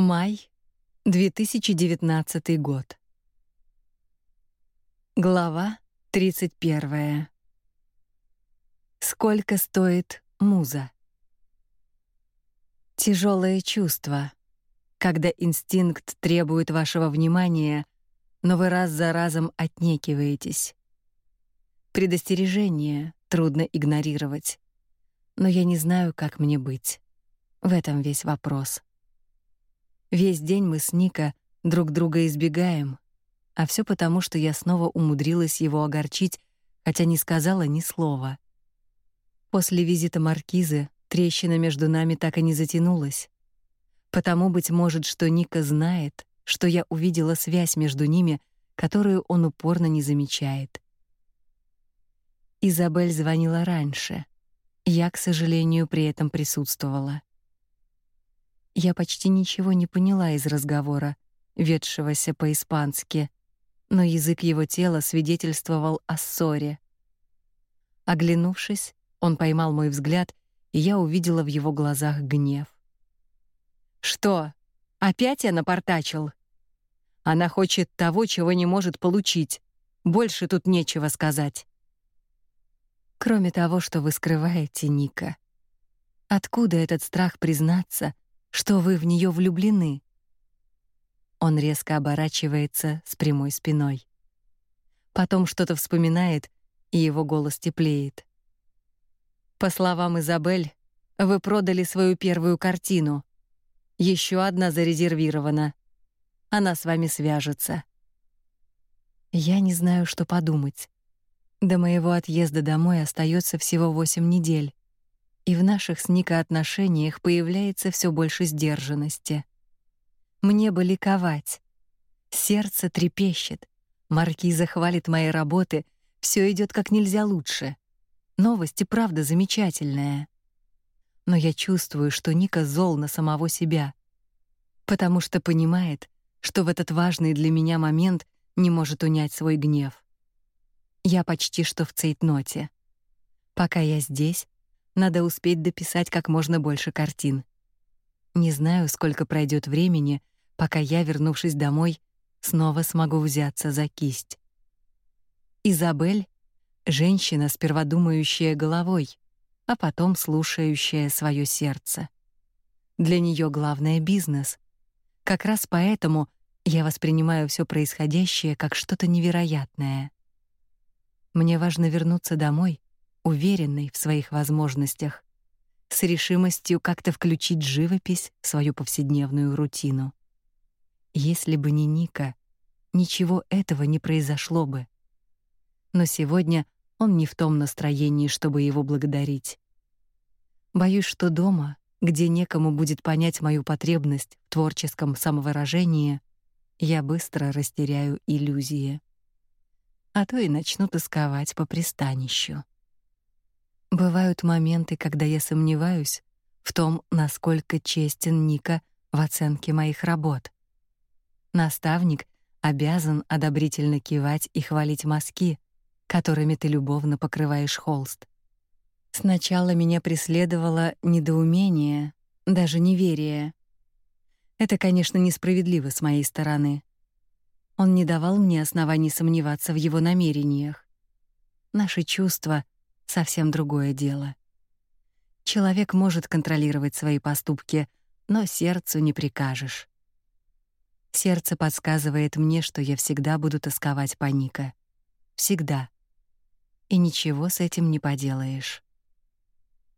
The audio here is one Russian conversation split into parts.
Май 2019 год. Глава 31. Сколько стоит муза? Тяжелое чувство, когда инстинкт требует вашего внимания, но вы раз за разом отнекиваетесь. Предостережение трудно игнорировать. Но я не знаю, как мне быть. В этом весь вопрос. Весь день мы с Ника друг друга избегаем, а все потому, что я снова умудрилась его огорчить, хотя не сказала ни слова. После визита маркизы трещина между нами так и не затянулась. Потому быть может, что Ника знает, что я увидела связь между ними, которую он упорно не замечает. Изабель звонила раньше. Я, к сожалению, при этом присутствовала. Я почти ничего не поняла из разговора, ведшегося по-испански, но язык его тела свидетельствовал о ссоре. Оглянувшись, он поймал мой взгляд, и я увидела в его глазах гнев. Что? Опять я напортачил? Она хочет того, чего не может получить. Больше тут нечего сказать. Кроме того, что вы скрываете, Ника. Откуда этот страх признаться, что вы в нее влюблены. Он резко оборачивается с прямой спиной. Потом что-то вспоминает, и его голос теплеет. По словам Изабель, вы продали свою первую картину. Еще одна зарезервирована. Она с вами свяжется. Я не знаю, что подумать. До моего отъезда домой остается всего восемь недель и в наших с Ника отношениях появляется все больше сдержанности. Мне бы ликовать. Сердце трепещет. Маркиза хвалит мои работы, все идет как нельзя лучше. Новость и правда замечательная. Но я чувствую, что Ника зол на самого себя, потому что понимает, что в этот важный для меня момент не может унять свой гнев. Я почти что в цейтноте. Пока я здесь, надо успеть дописать как можно больше картин. Не знаю, сколько пройдет времени, пока я, вернувшись домой, снова смогу взяться за кисть. Изабель женщина, сперва думающая головой, а потом слушающая свое сердце. Для нее главное бизнес. Как раз поэтому я воспринимаю все происходящее как что-то невероятное. Мне важно вернуться домой уверенной в своих возможностях, с решимостью как-то включить живопись в свою повседневную рутину. Если бы не Ника, ничего этого не произошло бы. Но сегодня он не в том настроении, чтобы его благодарить. Боюсь, что дома, где некому будет понять мою потребность в творческом самовыражении, я быстро растеряю иллюзии. А то и начну тосковать по пристанищу. Бывают моменты, когда я сомневаюсь в том, насколько честен Ника в оценке моих работ. Наставник обязан одобрительно кивать и хвалить мазки, которыми ты любовно покрываешь холст. Сначала меня преследовало недоумение, даже неверие. Это, конечно, несправедливо с моей стороны. Он не давал мне оснований сомневаться в его намерениях. Наши чувства совсем другое дело. Человек может контролировать свои поступки, но сердцу не прикажешь. Сердце подсказывает мне, что я всегда буду тосковать по Ника. Всегда. И ничего с этим не поделаешь.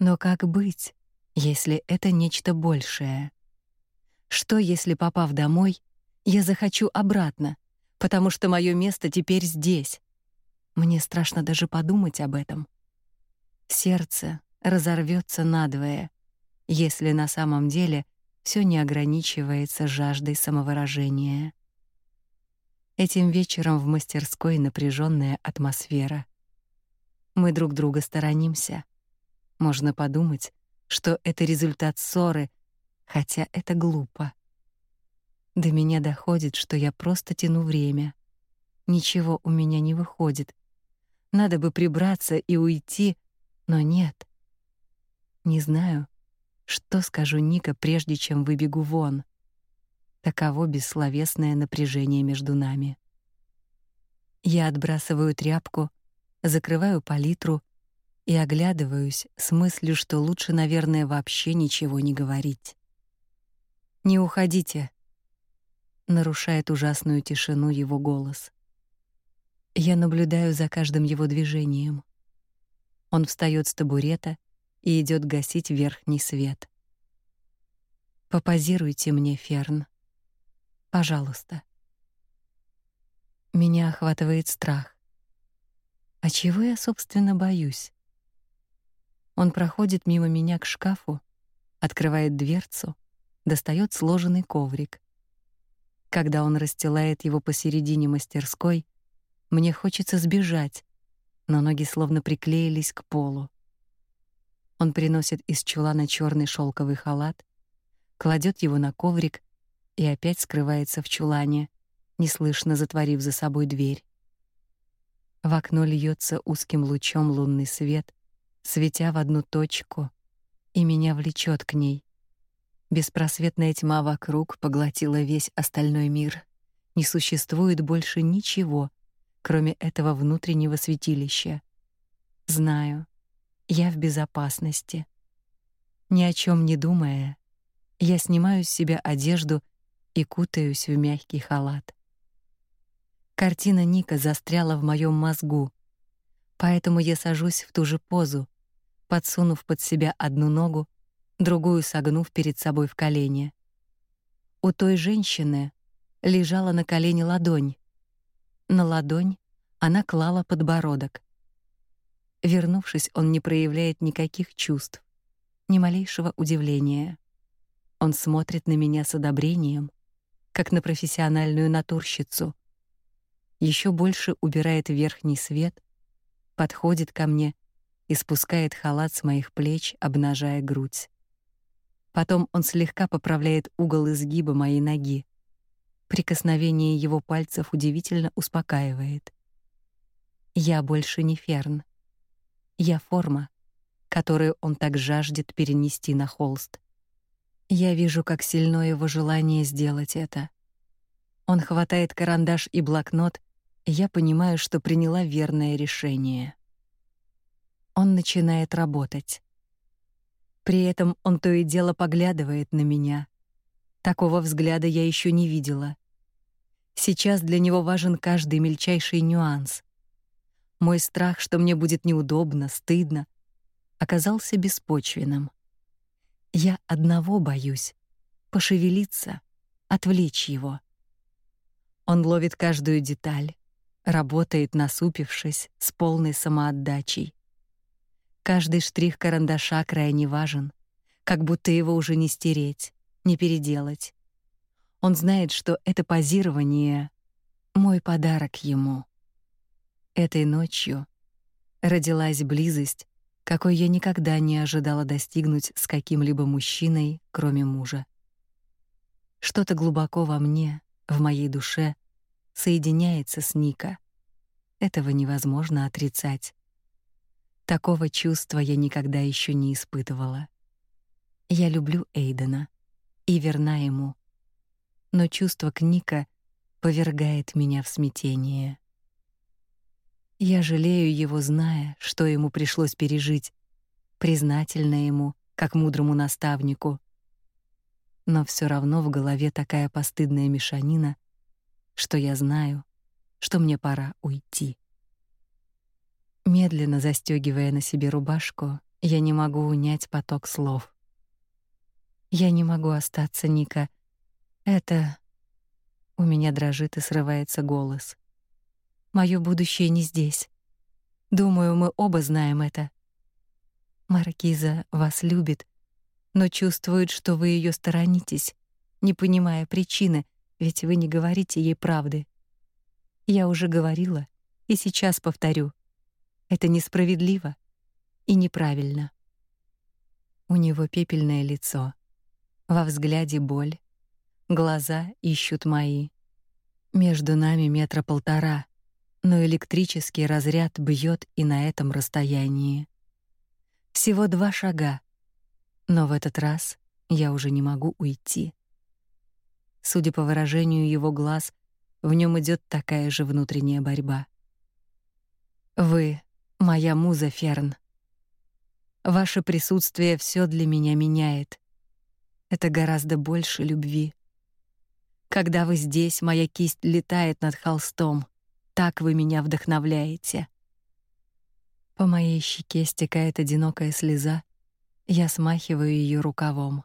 Но как быть, если это нечто большее? Что, если, попав домой, я захочу обратно, потому что мое место теперь здесь? Мне страшно даже подумать об этом. Сердце разорвется надвое, если на самом деле все не ограничивается жаждой самовыражения. Этим вечером в мастерской напряженная атмосфера. Мы друг друга сторонимся. Можно подумать, что это результат ссоры, хотя это глупо. До меня доходит, что я просто тяну время. Ничего у меня не выходит. Надо бы прибраться и уйти, но нет. Не знаю, что скажу Ника, прежде чем выбегу вон. Таково бессловесное напряжение между нами. Я отбрасываю тряпку, закрываю палитру и оглядываюсь с мыслью, что лучше, наверное, вообще ничего не говорить. Не уходите, нарушает ужасную тишину его голос. Я наблюдаю за каждым его движением. Он встает с табурета и идет гасить верхний свет. Попозируйте мне, Ферн. Пожалуйста. Меня охватывает страх. А чего я, собственно, боюсь? Он проходит мимо меня к шкафу, открывает дверцу, достает сложенный коврик. Когда он расстилает его посередине мастерской, мне хочется сбежать, но ноги словно приклеились к полу. Он приносит из чулана черный шелковый халат, кладет его на коврик и опять скрывается в чулане, неслышно затворив за собой дверь. В окно льется узким лучом лунный свет, светя в одну точку, и меня влечет к ней. Беспросветная тьма вокруг поглотила весь остальной мир. Не существует больше ничего, кроме этого внутреннего святилища. Знаю, я в безопасности. Ни о чем не думая, я снимаю с себя одежду и кутаюсь в мягкий халат. Картина Ника застряла в моем мозгу, поэтому я сажусь в ту же позу, подсунув под себя одну ногу, другую согнув перед собой в колени. У той женщины лежала на колене ладонь. На ладонь она клала подбородок. Вернувшись, он не проявляет никаких чувств, ни малейшего удивления. Он смотрит на меня с одобрением, как на профессиональную натурщицу. Еще больше убирает верхний свет, подходит ко мне и спускает халат с моих плеч, обнажая грудь. Потом он слегка поправляет угол изгиба моей ноги. Прикосновение его пальцев удивительно успокаивает. Я больше не Ферн. Я форма, которую он так жаждет перенести на холст. Я вижу, как сильно его желание сделать это. Он хватает карандаш и блокнот, и я понимаю, что приняла верное решение. Он начинает работать. При этом он то и дело поглядывает на меня. Такого взгляда я еще не видела. Сейчас для него важен каждый мельчайший нюанс. Мой страх, что мне будет неудобно, стыдно, оказался беспочвенным. Я одного боюсь пошевелиться, отвлечь его. Он ловит каждую деталь, работает насупившись, с полной самоотдачей. Каждый штрих карандаша крайне важен, как будто его уже не стереть, не переделать. Он знает, что это позирование мой подарок ему. Этой ночью родилась близость, какой я никогда не ожидала достигнуть с каким-либо мужчиной, кроме мужа. Что-то глубоко во мне, в моей душе, соединяется с Ника. Этого невозможно отрицать. Такого чувства я никогда еще не испытывала. Я люблю Эйдена и верна ему. Но чувство к Ника повергает меня в смятение. Я жалею его, зная, что ему пришлось пережить, признательна ему, как мудрому наставнику. Но все равно в голове такая постыдная мешанина, что я знаю, что мне пора уйти. Медленно застегивая на себе рубашку, я не могу унять поток слов. Я не могу остаться, Ника. Это у меня дрожит и срывается голос. Моё будущее не здесь. Думаю, мы оба знаем это. Маркиза вас любит, но чувствует, что вы её сторонитесь, не понимая причины, ведь вы не говорите ей правды. Я уже говорила и сейчас повторю. Это несправедливо и неправильно. У него пепельное лицо. Во взгляде боль. Глаза ищут мои. Между нами метра полтора но электрический разряд бьет и на этом расстоянии. Всего два шага. Но в этот раз я уже не могу уйти. Судя по выражению его глаз, в нем идет такая же внутренняя борьба. Вы моя муза, Ферн. Ваше присутствие все для меня меняет. Это гораздо больше любви. Когда вы здесь, моя кисть летает над холстом. Так вы меня вдохновляете. По моей щеке стекает одинокая слеза. Я смахиваю ее рукавом.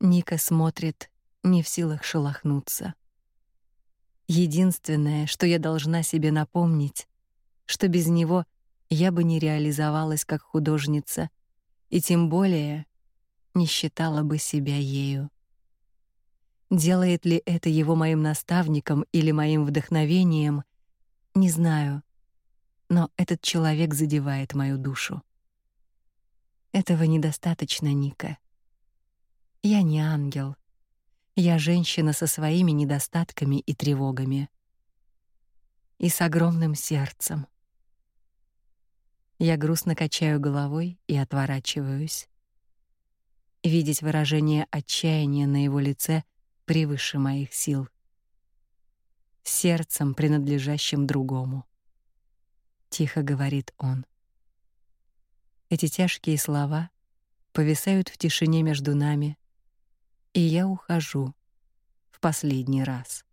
Ника смотрит, не в силах шелохнуться. Единственное, что я должна себе напомнить, что без него я бы не реализовалась как художница и тем более не считала бы себя ею. Делает ли это его моим наставником или моим вдохновением, не знаю. Но этот человек задевает мою душу. Этого недостаточно, Ника. Я не ангел. Я женщина со своими недостатками и тревогами. И с огромным сердцем. Я грустно качаю головой и отворачиваюсь. Видеть выражение отчаяния на его лице превыше моих сил. Сердцем, принадлежащим другому. Тихо говорит он. Эти тяжкие слова повисают в тишине между нами, и я ухожу в последний раз.